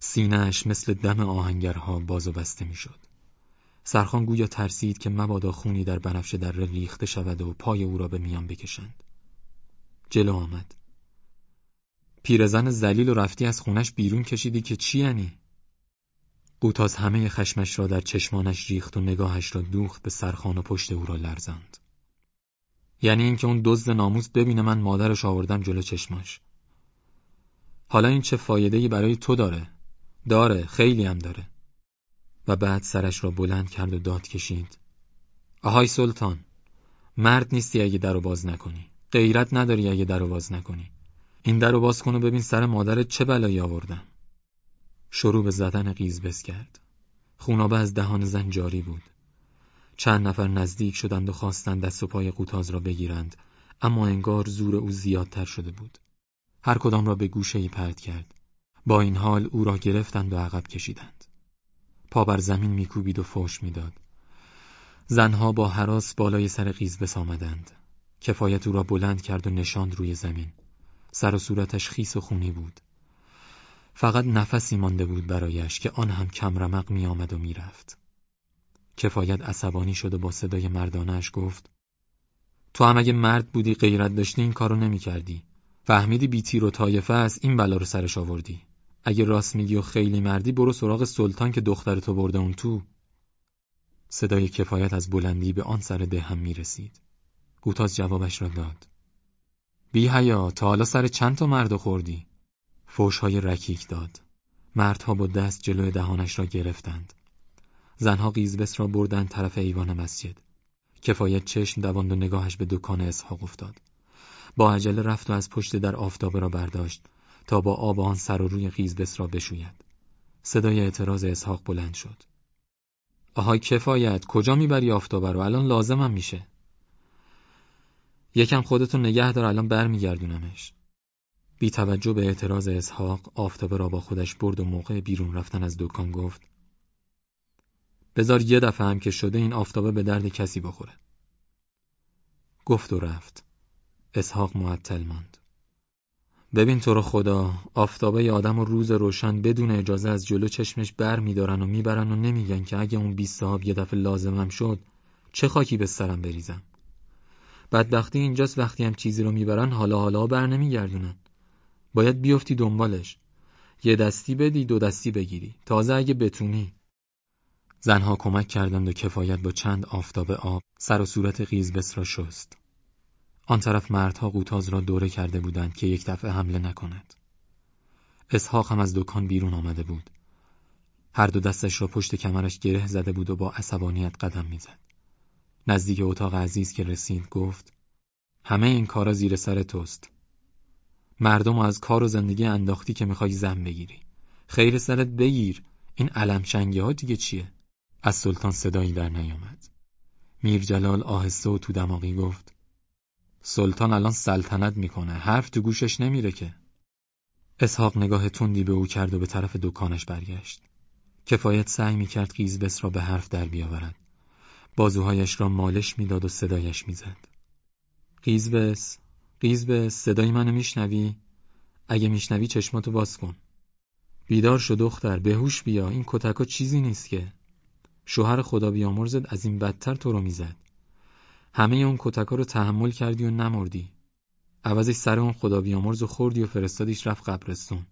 سینهش مثل دم آهنگرها باز و بسته می‌شد. سرخان گویا ترسید که مبادا خونی در بنفش در ریخته شود و پای او را به میان بکشند. جلو آمد. پیرزن زلیل و رفتی از خونش بیرون کشیدی که چی یعنی؟ قوتاز همه خشمش را در چشمانش ریخت و نگاهش را دوخت به سرخان و پشت او را لرزاند. یعنی اینکه اون دزد ناموس ببینه من مادرش آوردم جلو چشماش. حالا این چه فایدهی برای تو داره؟ داره، خیلی هم داره. و بعد سرش را بلند کرد و داد کشید. آهای سلطان، مرد نیستی اگه در باز نکنی. غیرت نداری اگه در باز نکنی. این در باز کن و ببین سر مادرت چه بلایی آوردم. شروع به زدن قیزبس کرد. خونابه از دهان زن جاری بود. چند نفر نزدیک شدند و خواستند دست و پای قوتاز را بگیرند اما انگار زور او زیادتر شده بود. هر کدام را به گوشه ای پرد کرد. با این حال او را گرفتند و عقب کشیدند. پا بر زمین میکوبید و فوش می‌داد. زنها با حراس بالای سر قیزبس آمدند. کفایت او را بلند کرد و نشاند روی زمین. سر و صورتش خیس و خونی بود. فقط نفسی مانده بود برایش که آن هم کمرمق می آمد و می رفت. کفایت عصبانی شد و با صدای مردانش گفت تو هم اگه مرد بودی غیرت داشتی این کارو نمی کردی. فهمیدی بیتیر و طایفه است این بلا رو سرش آوردی. اگه راست میگی و خیلی مردی برو سراغ سلطان که دختر تو برده اون تو. صدای کفایت از بلندی به آن سر ده هم می رسید. گوتاز جوابش را داد. بی حیا تا حالا سر چند تا مرد خوردی؟ فوشهای رکیک داد. مردها با دست جلوی دهانش را گرفتند. زنها قیزبس را بردند طرف ایوان مسجد. کفایت چشم دواند و نگاهش به دکان اسحاق افتاد. با عجله رفت و از پشت در آفتابه را برداشت تا با آب آن سر و روی قیزبس را بشوید. صدای اعتراض اسحاق بلند شد. آهای کفایت کجا می‌بری آفتابه رو الان لازمم میشه. یکم خودتو نگه دار الان برمیگردونمش. بی توجه به اعتراض اسحاق آفتابه را با خودش برد و موقع بیرون رفتن از دکان گفت بذار یه دفعه هم که شده این آفتابه به درد کسی بخوره. گفت و رفت. اسحاق معطل ماند. ببین تو رو خدا آفتابه آدم و روز روشن بدون اجازه از جلو چشمش بر میدارن و می‌برن و نمیگن که اگه اون بیست صاحب یه دفعه لازمم شد چه خاکی به سرم بریزم بدبختی اینجاست وقتی هم چیزی رو می‌برن حالا حالا بر نمیگردونن. باید بیفتی دنبالش. یه دستی بدی دو دستی بگیری. تازه اگه بتونی. زنها کمک کردند و کفایت با چند آفتاب آب سر و صورت قیزبس را شست. آن طرف مردها قوتاز را دوره کرده بودند که یک دفعه حمله نکند. اسحاق هم از دکان بیرون آمده بود. هر دو دستش را پشت کمرش گره زده بود و با عصبانیت قدم می‌زد. نزدیک اتاق عزیز که رسید گفت همه این کارا زیر سر توست. مردم از کار و زندگی انداختی که می‌خوای زن بگیری. خیر سرت بگیر. این علم ها دیگه چیه؟ از سلطان صدایی در نیامد میر جلال آهسته و تو دماغی گفت سلطان الان سلطنت می‌کنه. حرف تو گوشش نمیره که. اسحاق نگاه تندی به او کرد و به طرف دکانش برگشت. کفایت سعی می‌کرد قیزبس را به حرف در بیاورد. بازوهایش را مالش می‌داد و صدایش می‌زد. قیزبس قیزبس صدای منو میشنوی؟ اگه میشنوی چشماتو باز کن. بیدار شو دختر بهوش بیا. این کتکا چیزی نیست که. شوهر خدا بیامرزد از این بدتر تو رو می‌زد. همه اون کتکا رو تحمل کردی و نمردی. عوضش سر اون خدا بیامرز و خوردی و فرستادیش رفت قبرستون.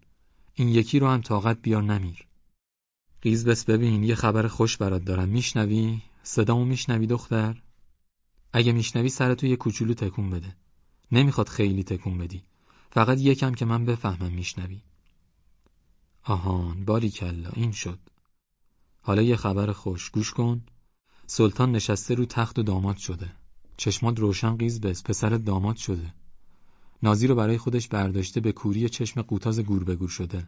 این یکی رو هم طاقت بیار نمیر. قیز بس ببین یه خبر خوش برات دارم. میشنوی؟ صدامو میشنوی دختر؟ اگه میشنوی سرتو یه کوچولو تکون بده. نمی‌خواد خیلی تکون بدی. فقط یکم که من بفهمم میشنوی. آهان باری کلا این شد. حالا یه خبر خوش. گوش کن. سلطان نشسته رو تخت و داماد شده. چشمات روشن قیز بس پسرت داماد شده. نازی رو برای خودش برداشته به کوری چشم قوتاز گور به گور شده.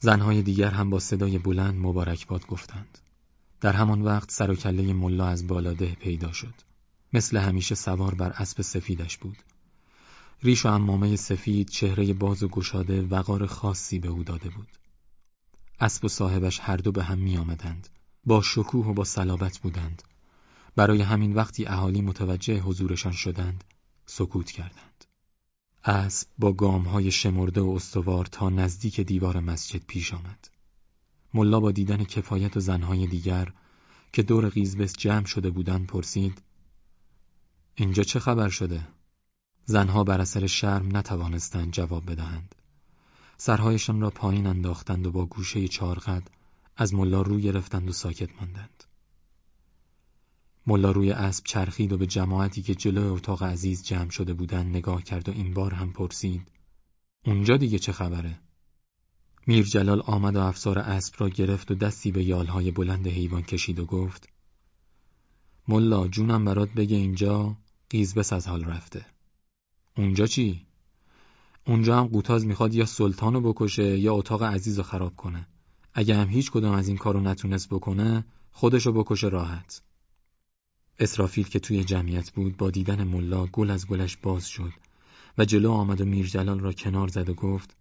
زنهای دیگر هم با صدای بلند مبارکباد گفتند. در همان وقت سر و کله ملا از بالاده پیدا شد. مثل همیشه سوار بر اسب سفیدش بود. ریش و امامه سفید چهره باز و گشاده وقار خاصی به او داده بود. اسب و صاحبش هر دو به هم می آمدند. با شکوه و با صلابت بودند. برای همین وقتی اهالی متوجه حضورشان شدند سکوت کردند اسب با گام های شمرده و استوار تا نزدیک دیوار مسجد پیش آمد. ملا با دیدن کفایت و زنهای دیگر که دور قیزبس جمع شده بودند پرسید اینجا چه خبر شده؟ زنها بر اثر شرم نتوانستند جواب بدهند. سرهایشان را پایین انداختند و با گوشه چارقد از ملا رو گرفتند و ساکت ماندند. ملا روی اسب چرخید و به جماعتی که جلوی اتاق عزیز جمع شده بودند نگاه کرد و این بار هم پرسید اونجا دیگه چه خبره؟ میر جلال آمد و افسار اسب را گرفت و دستی به یالهای بلند حیوان کشید و گفت ملا جونم برات بگه اینجا قیزبس از حال رفته اونجا چی؟ اونجا هم قوتاز می‌خواد یا سلطانو بکشه یا اتاق عزیز رو خراب کنه اگه هم هیچ کدام از این کارو نتونست بکنه خودشو بکشه راحت اسرافیل که توی جمعیت بود با دیدن ملا گل از گلش باز شد و جلو آمد و میر جلال را کنار زد و گفت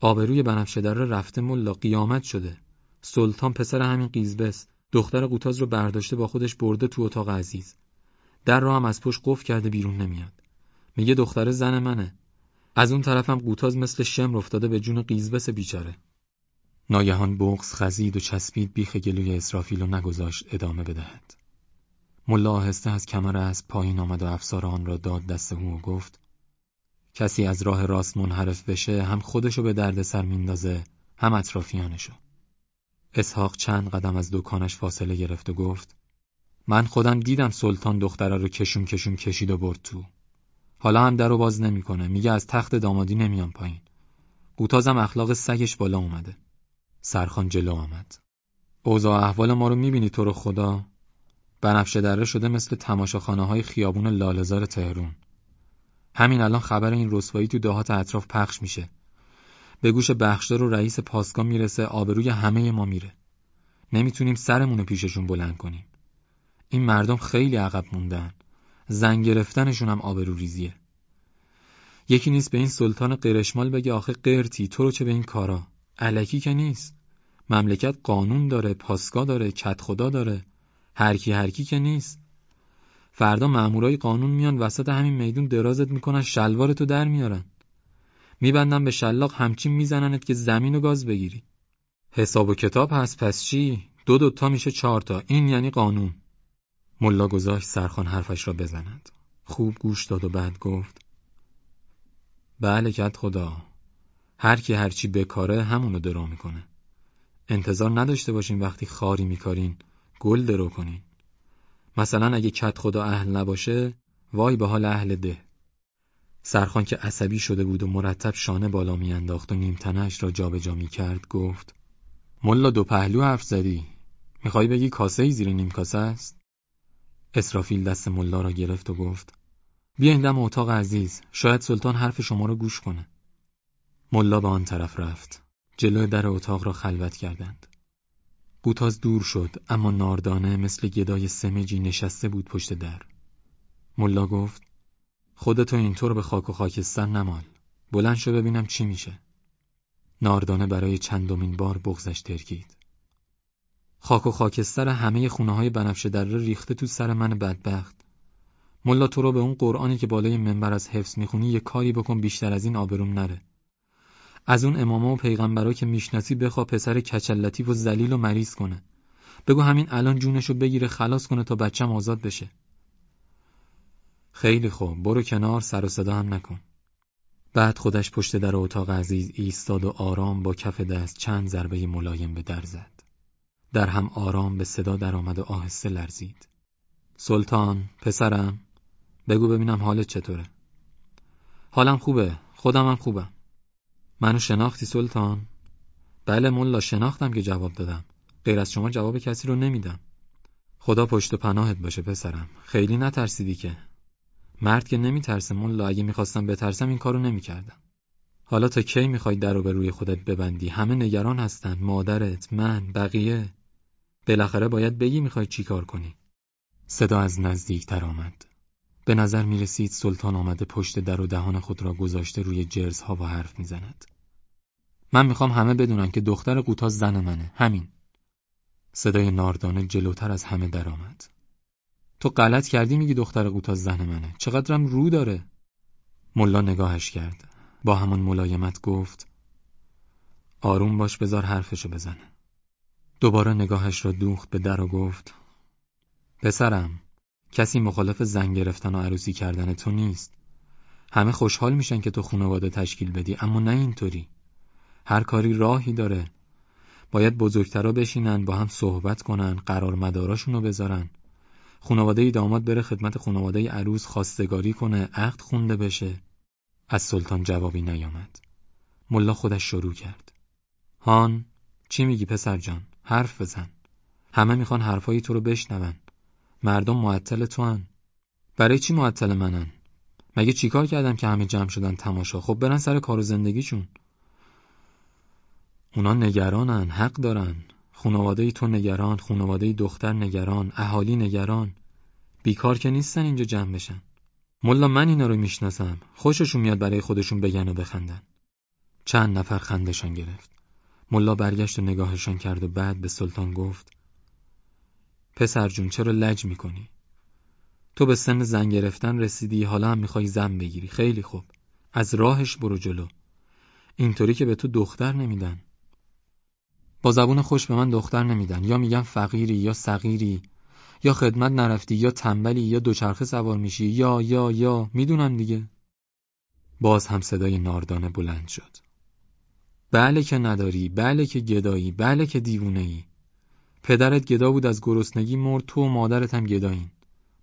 آبروی بنفشه در رفته ملا قیامت شده. سلطان پسر همین قیزبس دختر قوتاز رو برداشته با خودش برده تو اتاق عزیز. در را هم از پشت قفل کرده بیرون نمیاد. میگه دختر زن منه. از اون طرفم قوتاز مثل شم افتاده به جون قیزبس بیچاره. ناگهان بغز خزید و چسبید بیخ گلوی اسرافیل و نگذاشت ادامه بدهد. ملا آهسته از کمر از پایین آمد و افسار آن را داد دست او و گفت کسی از راه راست منحرف بشه هم خودشو به درد سر میندازه هم اطرافیانشو. اسحاق چند قدم از دکانش فاصله گرفت و گفت من خودم دیدم سلطان دختره رو کشون کشون کشید و برد تو. حالا هم در رو باز نمی‌کنه میگه از تخت دامادی نمیام پایین. قوتازم اخلاق سگش بالا اومده. سرخان جلو آمد. اوضاع احوال ما رو می‌بینی تو رو خدا؟ بنفشه دره شده مثل تماشاخانه های خیابون لالزار تهرون همین الان خبر این رسوایی تو دهات اطراف پخش میشه. به گوش بخشدار و رئیس پاسگاه می‌رسه آبروی همه ما میره. نمی‌تونیم سرمون پیششون بلند کنیم. این مردم خیلی عقب موندن. زن گرفتنشون هم آبرو ریزیه. یکی نیست به این سلطان قرشمال بگه آخه قرتی تو رو چه به این کارا؟ علکی که نیست. مملکت قانون داره پاسگاه داره کت خدا داره. هرکی هرکی که نیست. فردا مامورای قانون میان وسط همین میدون درازت می‌کنن شلوارتو در میارن. میبندن به شلاق همچین میزننت که زمین و گاز بگیری. حساب و کتاب هست پس چی؟ دو دوتا میشه چهار تا. این یعنی قانون. ملا گذاشت سرخان حرفش را بزند. خوب گوش داد و بعد گفت بله کت خدا. هر کی هرچی بکاره همونو درو می‌کنه. انتظار نداشته باشین وقتی خاری میکارین. گل درو کنین مثلا اگه کت خدا اهل نباشه وای به حال اهل ده. سرخان که عصبی شده بود و مرتب شانه بالا میانداخت و نیمتنش را جابجا می کرد گفت ملا دو پهلو حرف زدی. می‌خوای بگی کاسه ای زیر نیم کاسه است؟ اسرافیل دست ملا را گرفت و گفت بیا این دم اتاق عزیز شاید سلطان حرف شما را گوش کنه. ملا به آن طرف رفت. جلو در اتاق را خلوت کردند. قوتاز دور شد اما ناردانه مثل گدای سمجی نشسته بود پشت در. ملا گفت خودتو اینطور به خاک و خاکستر نمال بلند شو ببینم چی میشه. ناردانه برای چندمین بار بغزش ترکید. خاک و خاکستر همه خونه های بنفشه در ریخته تو سر من بدبخت. ملا تو رو به اون قرآنی که بالای منبر از حفظ می‌خونی یه کاری بکن بیشتر از این آبروم نره. از اون اماما و پیغمبرا که می‌شناسی بخوا پسر کچلتی و ذلیل و مریض کنه. بگو همین الان جونشو بگیره خلاص کنه تا بچم آزاد بشه. خیلی خوب برو کنار سر و صدا هم نکن. بعد خودش پشت در اتاق عزیز ایستاد و آرام با کف دست چند ضربه ملایم به در زد. در هم آرام به صدا درآمد و آهسته لرزید. سلطان پسرم بگو ببینم حالت چطوره؟ حالم خوبه خودم هم خوبم. منو شناختی سلطان؟ بله ملا شناختم که جواب دادم. غیر از شما جواب کسی رو نمیدم. خدا پشت و پناهت باشه پسرم. خیلی نترسیدی که. مرد که نمیترسه ملا اگه می‌خواستم بترسم این کارو نمی‌کردم. حالا تا کی می‌خوای در به روی خودت ببندی؟ همه نگران هستن. مادرت من بقیه. بالاخره باید بگی می‌خوای چی کار کنی. صدا از نزدیک تر آمد. به نظر می رسید سلطان آمده پشت در و دهان خود را گذاشته روی جرزها و حرف می‌زند. من می‌خوام همه بدونن که دختر قوتاز زن منه. همین. صدای ناردانه جلوتر از همه درآمد. تو غلط کردی میگی دختر قوتاز زن منه. چقدرم رو داره. ملا نگاهش کرد با همان ملایمت گفت آروم باش بذار حرفشو بزنه دوباره نگاهش را دوخت به در و گفت پسرم کسی مخالف زن گرفتن و عروسی کردن تو نیست. همه خوشحال میشن که تو خانواده تشکیل بدی اما نه اینطوری. هر کاری راهی داره. باید بزرگترا بشینن با هم صحبت کنن قرار مداراشون رو بذارن. خانواده داماد بره خدمت خانواده عروس خواستگاری کنه عقد خونده بشه. از سلطان جوابی نیامد. ملا خودش شروع کرد. هان چی میگی پسر جان؟ حرف بزن. همه می‌خوان حرفایی تو رو بشنون. مردم معطل تو هن. برای چی معطل منن؟ مگه چیکار کردم که همه جمع شدن تماشا؟ خب برن سر کار و زندگیشون. اونا نگرانن حق دارن. خانواده تو نگران خانواده دختر نگران اهالی نگران. بیکار که نیستن اینجا جمع بشن. ملا من اینا رو می‌شناسم. خوششون میاد برای خودشون بگن و بخندن. چند نفر خندشان گرفت. ملا برگشت و نگاهشان کرد و بعد به سلطان گفت پسر جون چرا لج می‌کنی؟ تو به سن زن گرفتن رسیدی حالا هم می‌خوای زن بگیری. خیلی خوب. از راهش برو جلو. اینطوری که به تو دختر نمیدن. با زبون خوش به من دختر نمیدن. یا میگن فقیری یا صغیری یا خدمت نرفتی یا تنبلی یا دوچرخه سوار میشی. یا یا یا. می‌دونم دیگه. باز هم صدای ناردانه بلند شد. بله که نداری بله که گدایی بله که دیوونه ای پدرت گدا بود از گرسنگی مرد تو و مادرت هم گدایین.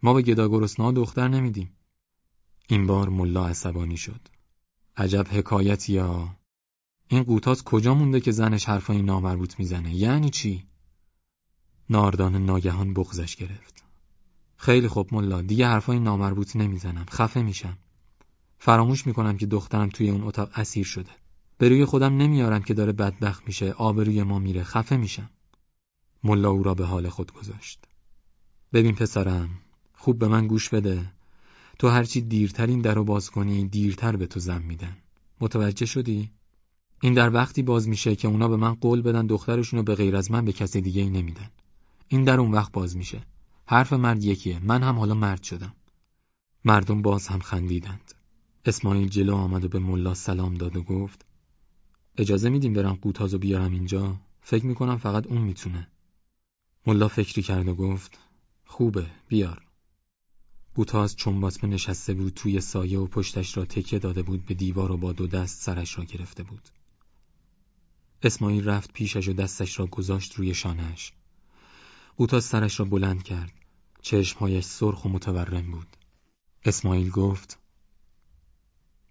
ما به گدا گرسنه دختر نمیدیم. این بار ملا عصبانی شد. عجب حکایت یا این قوتاس کجا مونده که زنش حرفای نامربوط می‌زنه؟ یعنی چی؟ ناردان ناگهان بغزش گرفت. خیلی خوب ملا دیگه حرفای نامربوط نمی‌زنم. خفه میشم. فراموش می‌کنم که دخترم توی اون اتاق اسیر شده. به روی خودم نمیارم که داره بدبخت میشه آبروی ما میره. خفه میشم. ملا او را به حال خود گذاشت. ببین پسرم خوب به من گوش بده. تو هرچی دیرتر این در رو باز کنی دیرتر به تو زن میدن. متوجه شدی؟ این در وقتی باز میشه که اونا به من قول بدن دخترشون رو به غیر از من به کسی دیگه ای نمیدن. این در اون وقت باز میشه. حرف مرد یکیه. من هم حالا مرد شدم. مردم باز هم خندیدند. اسماعیل جلو آمد و به ملا سلام داد و گفت اجازه میدیم برم قوتازو بیارم اینجا؟ فکر می‌کنم فقط اون می‌تونه. ملا فکری کرد و گفت خوبه بیار. بوتاز باسمه نشسته بود توی سایه و پشتش را تکیه داده بود به دیوار و با دو دست سرش را گرفته بود. اسماعیل رفت پیشش و دستش را گذاشت روی شانهش بوتاز سرش را بلند کرد. چشمهایش سرخ و متورم بود. اسماعیل گفت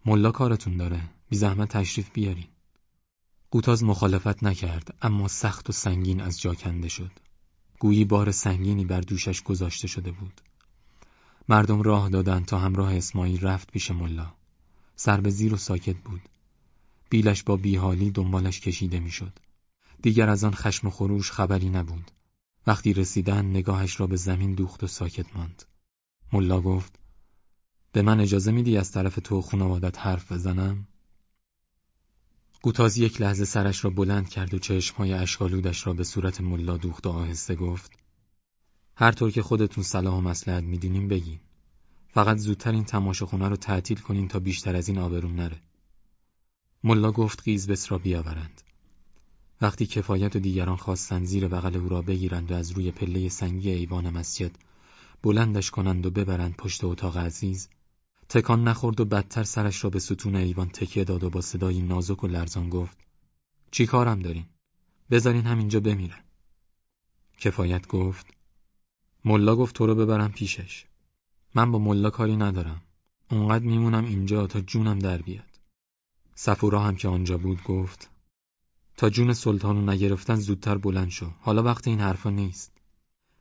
ملا کارتون داره. بی زحمت تشریف بیارین. قوتاز مخالفت نکرد اما سخت و سنگین از جا کنده شد. گویی بار سنگینی بر دوشش گذاشته شده بود. مردم راه دادند تا همراه اسماعیل رفت پیش ملا. سر به زیر و ساکت بود. بیلش با بیحالی دنبالش کشیده می‌شد. دیگر از آن خشم و خروش خبری نبود. وقتی رسیدن نگاهش را به زمین دوخت و ساکت ماند. ملا گفت به من اجازه میدی از طرف تو خانوادت حرف بزنم؟ گوتاز یک لحظه سرش را بلند کرد و چشمهای اشکالودش را به صورت ملا دوخت و آهسته گفت هر طور که خودتون صلاح و مسلحت میدینیم بگین. فقط زودتر این تماشاخونه رو تعطیل کنین تا بیشتر از این آبروم نره. ملا گفت قیزبس را بیاورند. وقتی کفایت و دیگران خواستند زیر بغل او را بگیرند و از روی پله سنگی ایوان مسجد بلندش کنند و ببرند پشت اتاق عزیز تکان نخورد و بدتر سرش را به ستون ایوان تکیه داد و با صدایی نازک و لرزان گفت چی کارم دارین؟ بذارین همینجا بمیرن کفایت گفت ملا گفت تو رو ببرم پیشش. من با ملا کاری ندارم. اونقدر میمونم اینجا تا جونم در بیاد. سفورا هم که آنجا بود گفت تا جون سلطانو نگرفتن زودتر بلند شو. حالا وقت این حرفا نیست.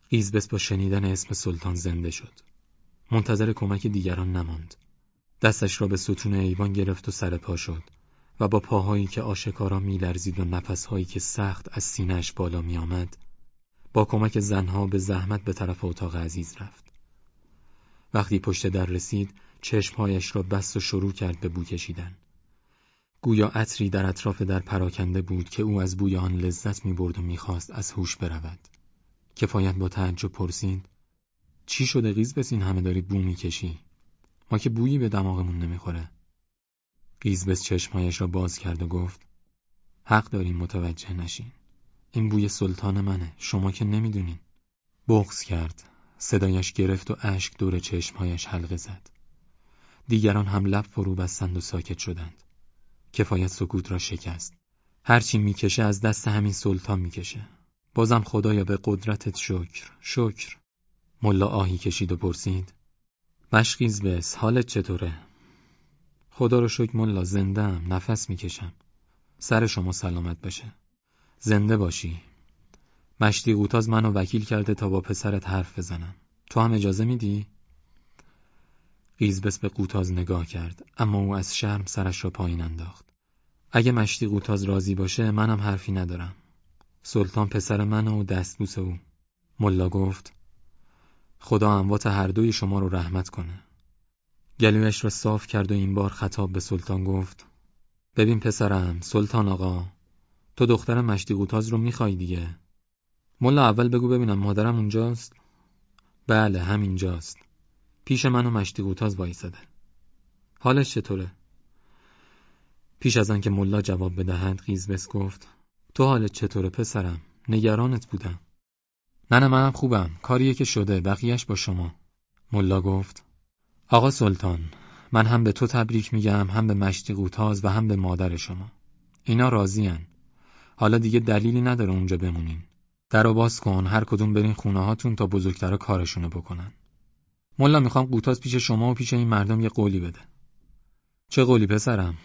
قیزبس با شنیدن اسم سلطان زنده شد. منتظر کمک دیگران نماند. دستش را به ستون ایوان گرفت و سر پا شد و با پاهایی که آشکارا میلرزید و نفسهایی که سخت از سینهش بالا میآمد با کمک زنها به زحمت به طرف اتاق عزیز رفت. وقتی پشت در رسید چشمهایش را بست و شروع کرد به بو کشیدن. گویا عطری در اطراف در پراکنده بود که او از بوی آن لذت می برد و می‌خواست از هوش برود. کفایت با تعجب پرسید چی شده قیز بس این همه داری بو می‌کشی؟ ما که بویی به دماغمون نمی‌خوره. قیزبس چشمهایش را باز کرد و گفت حق داریم متوجه نشین. این بوی سلطان منه شما که نمی‌دونین. بغز کرد صدایش گرفت و اشک دور چشمهایش حلقه زد. دیگران هم لب فرو بستند و ساکت شدند. کفایت سکوت را شکست. هرچی می‌کشه از دست همین سلطان می‌کشه. بازم خدایا به قدرتت شکر شکر. ملا آهی کشید و پرسید مشقیز بس حالت چطوره؟ خدا رو شکر ملا زندم نفس می‌کشم. سر شما سلامت باشه. زنده باشی. مشتی قوتاز منو وکیل کرده تا با پسرت حرف بزنم. تو هم اجازه میدی؟ قیزبس به قوتاز نگاه کرد اما او از شرم سرش را پایین انداخت. اگه مشتی قوتاز راضی باشه منم حرفی ندارم. سلطان پسر من و دستبوس او. ملا گفت خدا اموات هر دوی شما رو رحمت کنه. گلویش را صاف کرد و این بار خطاب به سلطان گفت ببین پسرم سلطان آقا تو دختر مشتی قوتاز رو می‌خوای دیگه. ملا اول بگو ببینم مادرم اونجاست؟ بله همینجاست. پیش من و مشتی قوتاز وایساده. حالش چطوره؟ پیش از آنکه ملا جواب بدهد قیزبس گفت تو حالت چطوره پسرم؟ نگرانت بودم. نه منم خوبم. کاریه که شده. بقیهش با شما. ملا گفت آقا سلطان من هم به تو تبریک میگم هم به مشتی قوتاز و هم به مادر شما. اینا راضین حالا دیگه دلیلی نداره اونجا بمونین. در باز کن. هر کدوم برین خونه هاتون تا بزرگترا کارشونو بکنن. ملا می‌خوام قوتاز پیش شما و پیش این مردم یه قولی بده. چه قولی پسرم؟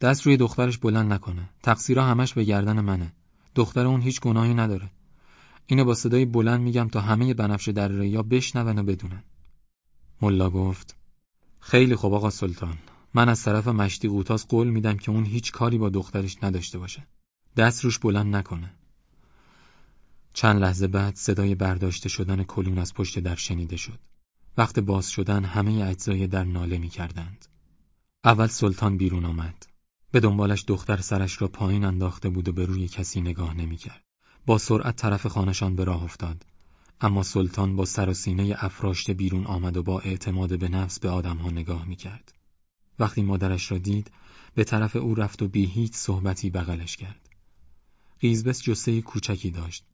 دست روی دخترش بلند نکنه. تقصیرها همش به گردن منه. دختر اون هیچ گناهی نداره. اینو با صدای بلند میگم تا همه بنفشه در ریا بشنون و بدونن. ملا گفت خیلی خوب آقا سلطان. من از طرف مشتی قوتاز قول میدم که اون هیچ کاری با دخترش نداشته باشه. دست روش بلند نکنه. چند لحظه بعد صدای برداشته شدن کلون از پشت در شنیده شد. وقت باز شدن همه اجزای در ناله می کردند. اول سلطان بیرون آمد. به دنبالش دختر سرش را پایین انداخته بود و به روی کسی نگاه نمی کرد. با سرعت طرف خانشان به راه افتاد اما سلطان با سر و سینه افراشته بیرون آمد و با اعتماد به نفس به آدمها نگاه می کرد. وقتی مادرش را دید به طرف او رفت و بی هیچ صحبتی بغلش کرد. قیزبس جسه کوچکی داشت.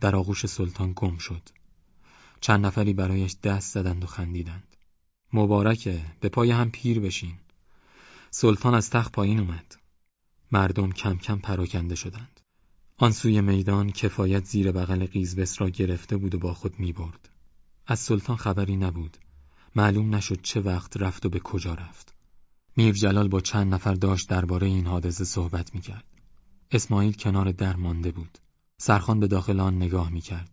در آغوش سلطان گم شد. چند نفری برایش دست زدند و خندیدند. مبارکه به پای هم پیر بشین. سلطان از تخت پایین اومد. مردم کم کم پراکنده شدند. آن سوی میدان کفایت زیر بغل قیزبس را گرفته بود و با خود می برد. از سلطان خبری نبود. معلوم نشد چه وقت رفت و به کجا رفت. میر جلال با چند نفر داشت درباره این حادثه صحبت می کرد. اسماعیل کنار در مانده بود. سرخان به داخل آن نگاه می کرد.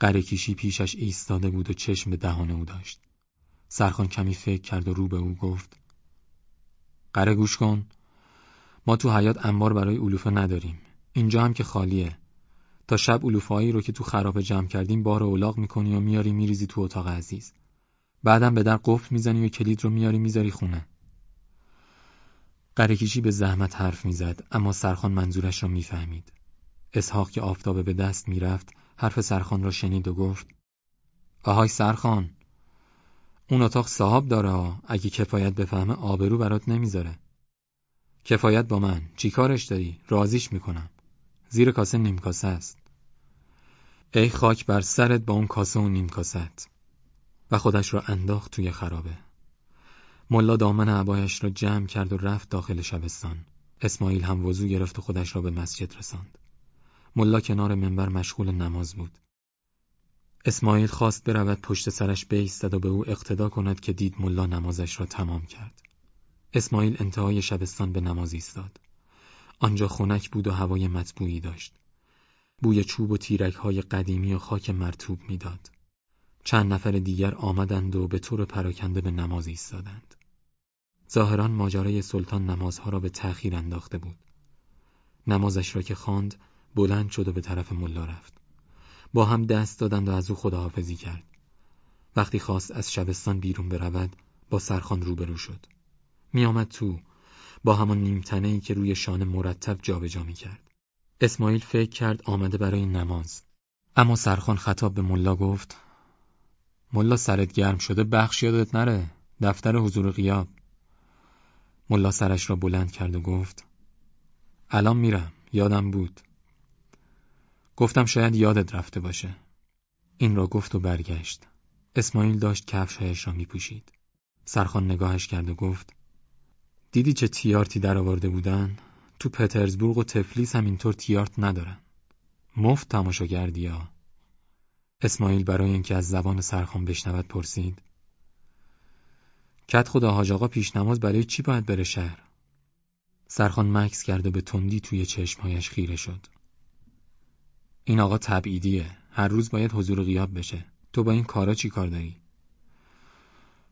قرکیشی پیشش ایستاده بود و چشم به دهان او داشت. سرخان کمی فکر کرد و رو به او گفت قره گوش کن ما تو حیات انبار برای علوفه نداریم اینجا هم که خالیه. تا شب علوفهایی رو که تو خرابه جمع کردیم بار اولاغ می‌کنی و میاری میریزی تو اتاق عزیز. بعدم به در قفل می‌زنی و کلید رو میاری می‌ذاری خونه. قرکیشی به زحمت حرف می‌زد اما سرخان منظورش را می‌فهمید. اسحاق که آفتابه به دست می‌رفت حرف سرخان را شنید و گفت آهای سرخان اون اتاق صاحب داره اگه کفایت بفهمه آبرو برات نمی‌ذاره. کفایت با من چی کارش داری؟ رازیش می‌کنم. زیر کاسه نیم کاسه است. ای خاک بر سرت با اون کاسه و نیم کاست و خودش را انداخت توی خرابه. ملا دامن عبایش را جمع کرد و رفت داخل شبستان. اسماعیل هم وضو گرفت و خودش را به مسجد رساند. ملا کنار منبر مشغول نماز بود. اسماعیل خواست برود پشت سرش بیستد و به او اقتدا کند که دید ملا نمازش را تمام کرد. اسماعیل انتهای شبستان به نماز ایستاد. آنجا خنک بود و هوای مطبوعی داشت بوی چوب و تیرک های قدیمی و خاک مرتوب می‌داد. چند نفر دیگر آمدند و به طور پراکنده به نماز ایستادند. ظاهرا ماجرای سلطان نمازها را به تأخیر انداخته بود. نمازش را که خواند بلند شد و به طرف ملا رفت. با هم دست دادند و از او خداحافظی کرد. وقتی خواست از شبستان بیرون برود با سرخان روبرو شد. میآمد تو با همان نیمتنه ای که روی شانه مرتب جابجا می کرد. اسماعیل فکر کرد آمده برای نماز. اما سرخان خطاب به ملا گفت ملا سرت گرم شده بخش یادت نره. دفتر حضور قیاب ملا سرش را بلند کرد و گفت الان میرم. یادم بود. گفتم شاید یادت رفته باشه. این را گفت و برگشت. اسماعیل داشت کفشهایش را میپوشید. سرخان نگاهش کرد و گفت دیدی چه تیارتی در آورده بودن؟ تو پترزبورگ و تفلیس هم اینطور تیارت ندارن. مفت تماشا کردی ها اسماعیل برای اینکه از زبان سرخان بشنود پرسید. کت خدا حاج آقا پیش نماز برای چی باید بره شهر؟ سرخان مکس کرد و به تندی توی چشمهایش خیره شد. این آقا تبعیدیه. هر روز باید حضور غیاب بشه. تو با این کارا چی کار داری؟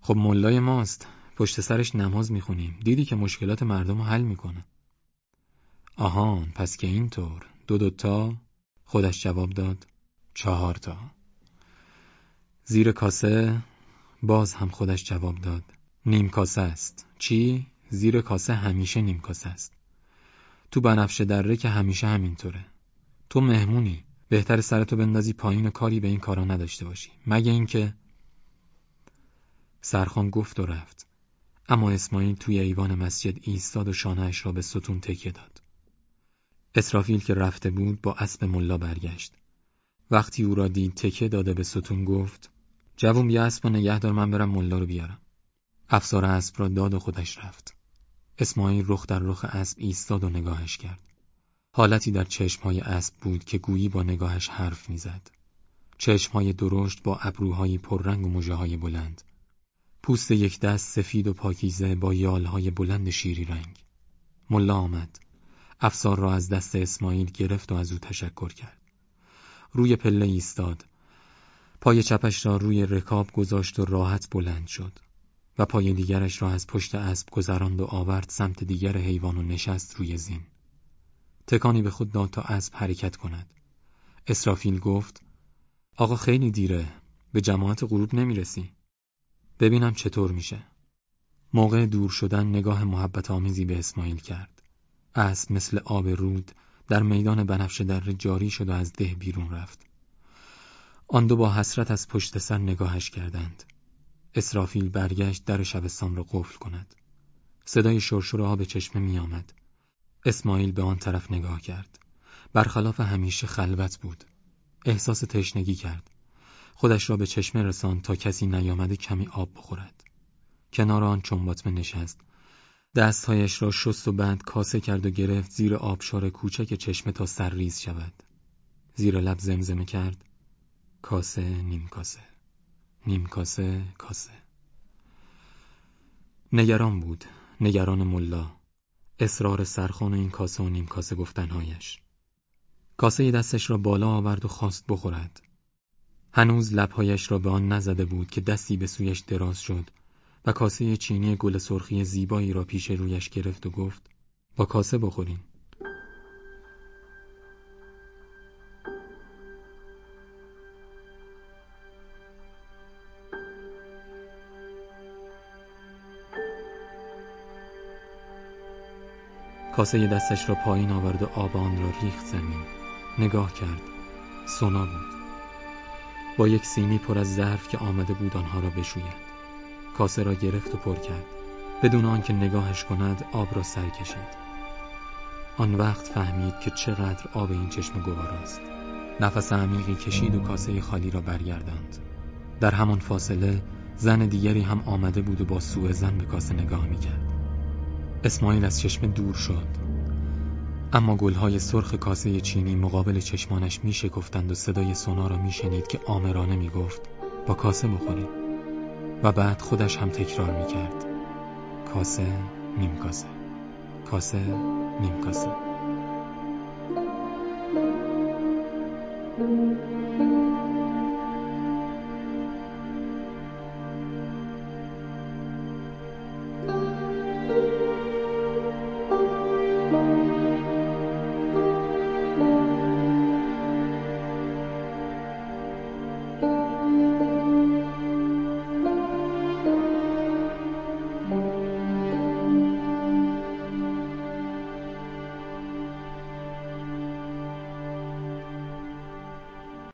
خب ملای ماست. پشت سرش نماز می‌خونیم. دیدی که مشکلات مردم رو حل می‌کنه. آهان پس که اینطور. دو دوتا خودش جواب داد. چهار تا. زیر کاسه باز هم خودش جواب داد. نیم کاسه است. چی؟ زیر کاسه همیشه نیم کاسه است. تو بنفشه دره که همیشه همینطوره. تو مهمونی. بهتر سرتو بندازی پایین و کاری به این کارا نداشته باشی. مگه اینکه؟ سرخان گفت و رفت. اما اسماعیل توی ایوان مسجد ایستاد و شانهاش را به ستون تکیه داد. اسرافیل که رفته بود با اسب ملا برگشت. وقتی او را دید تکه داده به ستون گفت جوون بیا اسب و نگه دار من برم ملا رو بیارم. افسار اسب را داد و خودش رفت. اسماعیل رخ در رخ اسب ایستاد و نگاهش کرد. حالتی در چشمهای اسب بود که گویی با نگاهش حرف می‌زد. چشمهای درشت با ابروهای پررنگ و مژههای بلند. پوست یک دست سفید و پاکیزه با یالهای بلند شیری رنگ. ملا آمد. افسار را از دست اسماعیل گرفت و از او تشکر کرد. روی پله ایستاد. پای چپش را روی رکاب گذاشت و راحت بلند شد و پای دیگرش را از پشت اسب گذراند و آورد سمت دیگر حیوان و نشست روی زین. تکانی به خود داد تا اسب حرکت کند. اسرافیل گفت آقا خیلی دیره. به جماعت غروب نمی‌رسی. ببینم چطور میشه. موقع دور شدن نگاه محبت آمیزی به اسماعیل کرد. اسب مثل آب رود در میدان بنفشه در جاری شد و از ده بیرون رفت. آن دو با حسرت از پشت سر نگاهش کردند. اسرافیل برگشت در شبستان را قفل کند. صدای شرشور آب چشمه می آمد. اسماعیل به آن طرف نگاه کرد. برخلاف همیشه خلوت بود. احساس تشنگی کرد. خودش را به چشمه رساند تا کسی نیامده کمی آب بخورد. کنار آن چنباتمه نشست. دستهایش را شست و بند کاسه کرد و گرفت زیر آبشار کوچک چشمه تا سرریز شود. زیر لب زمزمه کرد. کاسه نیم کاسه. نیم کاسه کاسه. نگران بود. نگران ملا. اصرار سرخان این کاسه و نیم کاسه گفتنهایش. کاسه دستش را بالا آورد و خواست بخورد. هنوز لبهایش را به آن نزده بود که دستی به سویش دراز شد و کاسه چینی گل سرخی زیبایی را پیش رویش گرفت و گفت با کاسه بخورین کاسه دستش را پایین آورد و آب آن را ریخت زمین. نگاه کرد. سونا بود. با یک سینی پر از ظرف که آمده بود آنها را بشوید. کاسه را گرفت و پر کرد. بدون آنکه نگاهش کند آب را سر کشید. آن وقت فهمید که چقدر آب این چشم گوارا است. نفس عمیقی کشید و کاسه خالی را برگرداند. در همان فاصله زن دیگری هم آمده بود و با سوء زن به کاسه نگاه می‌کرد. اسماعیل از چشم دور شد. اما گلهای سرخ کاسه چینی مقابل چشمانش می شکفتند و صدای سونا را می شنید که آمرانه می گفت با کاسه بخورید و بعد خودش هم تکرار می کرد کاسه نیم کاسه کاسه نیم کاسه.